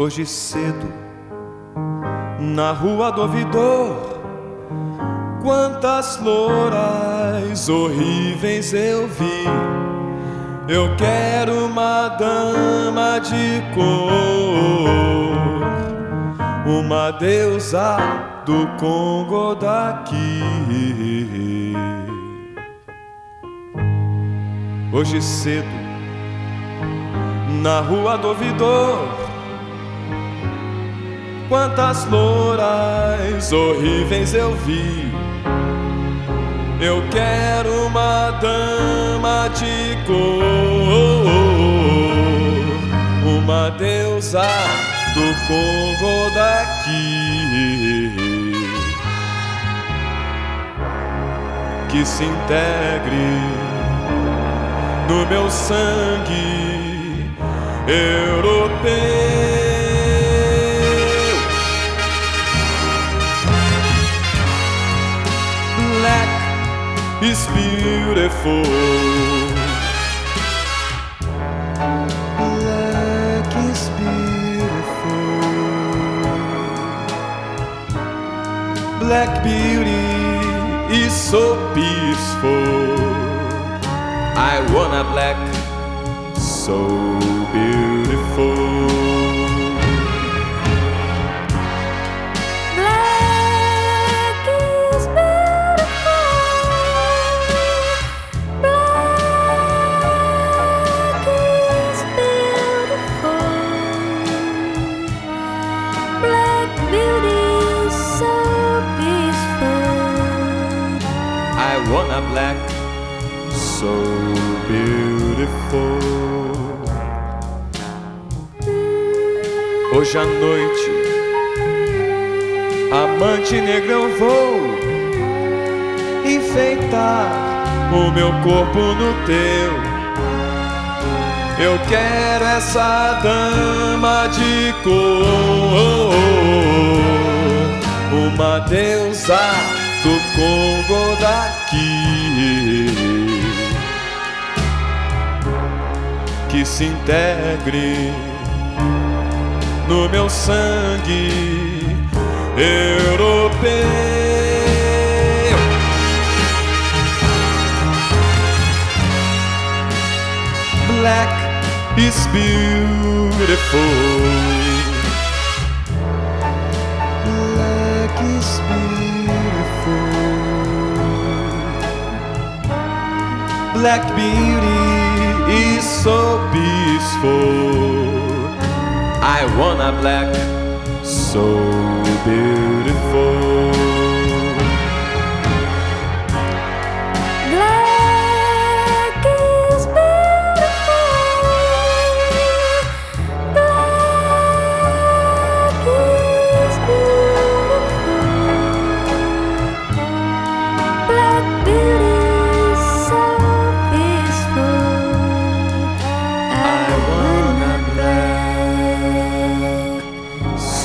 Hoje cedo, na rua do ouvidor, quantas louras horríveis eu vi. Eu quero uma dama de cor, uma deusa do Congo daqui. Hoje cedo, na rua do ouvidor, quantas louras horríveis eu vi. Eu quero uma dama de cor, uma deusa do Congo daqui. Que se integre no meu sangue europeu. Is beautiful. Black is beautiful. Black beauty is so peaceful. I want a black so beautiful. I want a black so beautiful. Hoje à noite, amante negra, eu vou enfeitar o meu corpo no teu. Eu quero essa dama de cor, uma deusa do Congo daqui. que se integre no meu sangue europeu. Black is beautiful. Black is beautiful. Black beauty is so peaceful. I want a black so beautiful.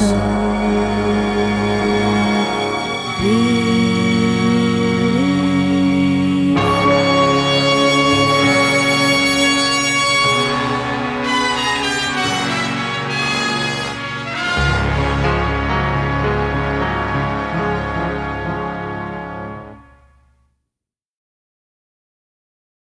soul.